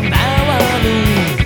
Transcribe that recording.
回る